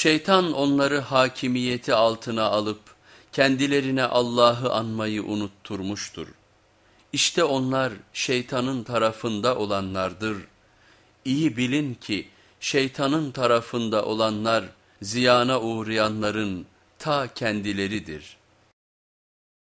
Şeytan onları hakimiyeti altına alıp kendilerine Allah'ı anmayı unutturmuştur. İşte onlar şeytanın tarafında olanlardır. İyi bilin ki şeytanın tarafında olanlar ziyana uğrayanların ta kendileridir.''